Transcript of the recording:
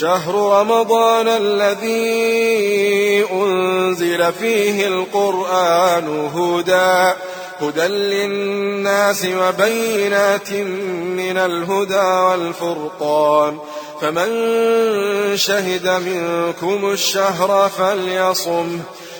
شهر رمضان الذي أنزل فيه القرآن هدى هدى للناس وبينات من الهدى والفرقان. فمن شهد منكم الشهر فليصمه.